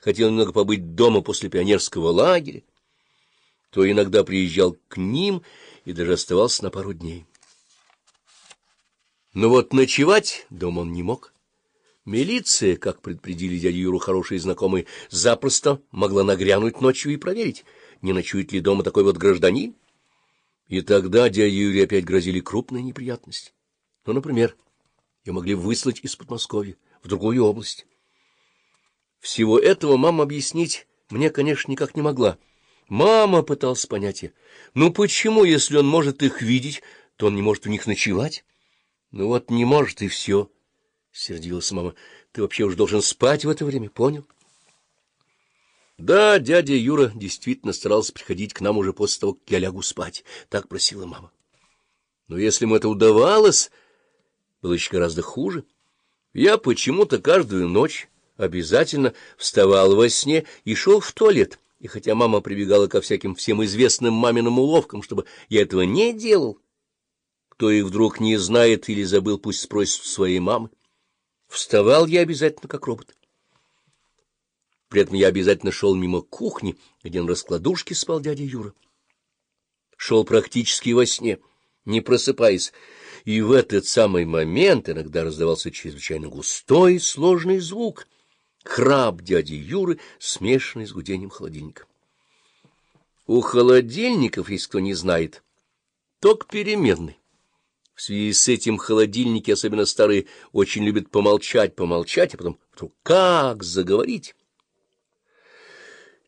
хотел немного побыть дома после пионерского лагеря, то иногда приезжал к ним и даже оставался на пару дней. Но вот ночевать дома он не мог. Милиция, как предупредили дядю Юру хорошие знакомые, запросто могла нагрянуть ночью и проверить, не ночует ли дома такой вот гражданин. И тогда дядя Юрий опять грозили крупные неприятности. Ну, например, ее могли выслать из Подмосковья в другую область. Всего этого мама объяснить мне, конечно, никак не могла. Мама пыталась понять ее. Ну почему, если он может их видеть, то он не может у них ночевать? Ну вот не может, и все, — сердилась мама. Ты вообще уж должен спать в это время, понял? Да, дядя Юра действительно старался приходить к нам уже после того, как я лягу спать. Так просила мама. Но если ему это удавалось, было еще гораздо хуже. Я почему-то каждую ночь обязательно вставал во сне и шел в туалет. И хотя мама прибегала ко всяким всем известным маминым уловкам, чтобы я этого не делал, кто их вдруг не знает или забыл, пусть спросит своей мамы. Вставал я обязательно как робот. При этом я обязательно шел мимо кухни, где на раскладушке спал дядя Юра. Шел практически во сне, не просыпаясь, и в этот самый момент иногда раздавался чрезвычайно густой сложный звук — храп дяди Юры, смешанный с гудением холодильника. У холодильников, если кто не знает, ток переменный. В связи с этим холодильники, особенно старые, очень любят помолчать, помолчать, а потом вдруг как заговорить.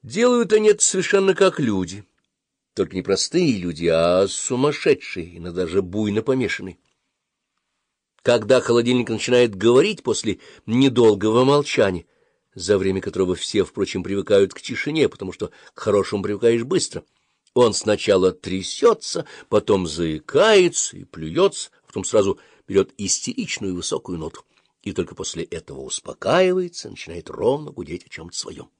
Делают они это совершенно как люди, только не простые люди, а сумасшедшие, иногда даже буйно помешанные. Когда холодильник начинает говорить после недолгого молчания, за время которого все, впрочем, привыкают к тишине, потому что к хорошему привыкаешь быстро, он сначала трясется, потом заикается и плюется, потом сразу берет истеричную высокую ноту, и только после этого успокаивается, начинает ровно гудеть о чем-то своем.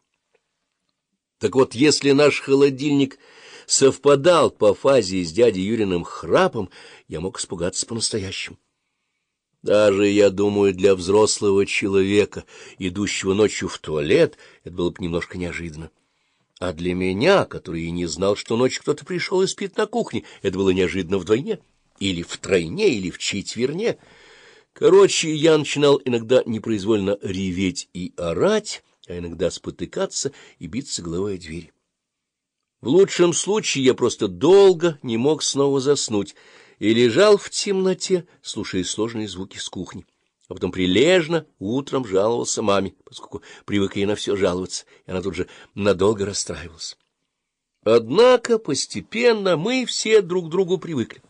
Так вот, если наш холодильник совпадал по фазе с дядей Юриным храпом, я мог испугаться по-настоящему. Даже, я думаю, для взрослого человека, идущего ночью в туалет, это было бы немножко неожиданно. А для меня, который и не знал, что ночью кто-то пришел и спит на кухне, это было неожиданно вдвойне, или втройне, или в четверне. Короче, я начинал иногда непроизвольно реветь и орать, а иногда спотыкаться и биться головой о дверь. В лучшем случае я просто долго не мог снова заснуть и лежал в темноте, слушая сложные звуки с кухни. А потом прилежно утром жаловался маме, поскольку привык ей на все жаловаться, и она тут же надолго расстраивалась. Однако постепенно мы все друг к другу привыкли.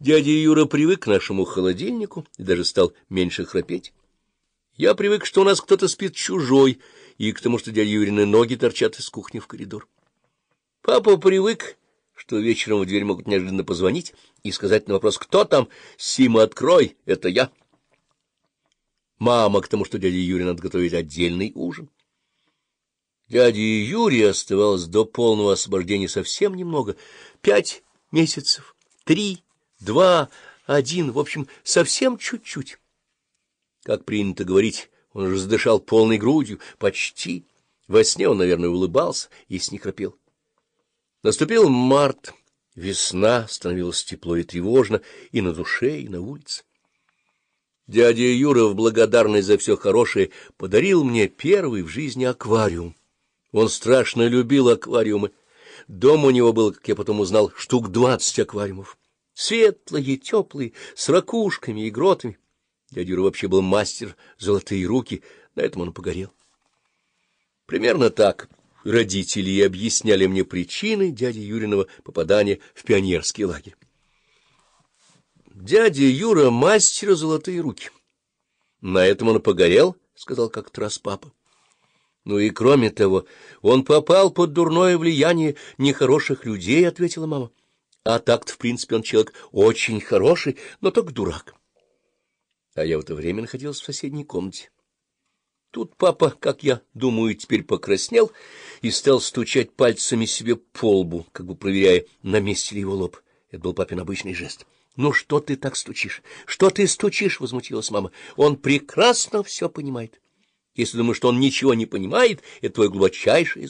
Дядя Юра привык к нашему холодильнику и даже стал меньше храпеть. Я привык, что у нас кто-то спит чужой, и к тому, что дядя Юрины ноги торчат из кухни в коридор. Папа привык, что вечером в дверь могут неожиданно позвонить и сказать на вопрос «Кто там? Сима, открой, это я». Мама к тому, что дяде Юре надо готовить отдельный ужин. Дяде Юре оставалось до полного освобождения совсем немного — пять месяцев, три, два, один, в общем, совсем чуть-чуть. Как принято говорить, он уже задышал полной грудью, почти. Во сне он, наверное, улыбался и не храпел. Наступил март, весна, становилось тепло и тревожно и на душе, и на улице. Дядя Юра в благодарность за все хорошее подарил мне первый в жизни аквариум. Он страшно любил аквариумы. Дом у него был, как я потом узнал, штук двадцать аквариумов. Светлые, теплые, с ракушками и гротами. Дядя Юра вообще был мастер золотые руки, на этом он погорел. Примерно так родители объясняли мне причины дяди Юриного попадания в пионерский лагерь. Дядя Юра мастера золотые руки. На этом он погорел, — сказал как-то раз папа. Ну и кроме того, он попал под дурное влияние нехороших людей, — ответила мама. А так-то, в принципе, он человек очень хороший, но только дурак а я в это время находился в соседней комнате. Тут папа, как я думаю, теперь покраснел и стал стучать пальцами себе по лбу, как бы проверяя, на месте ли его лоб. Это был папин обычный жест. — Ну что ты так стучишь? Что ты стучишь? — возмутилась мама. — Он прекрасно все понимает. Если думаешь, что он ничего не понимает, это твой глубочайший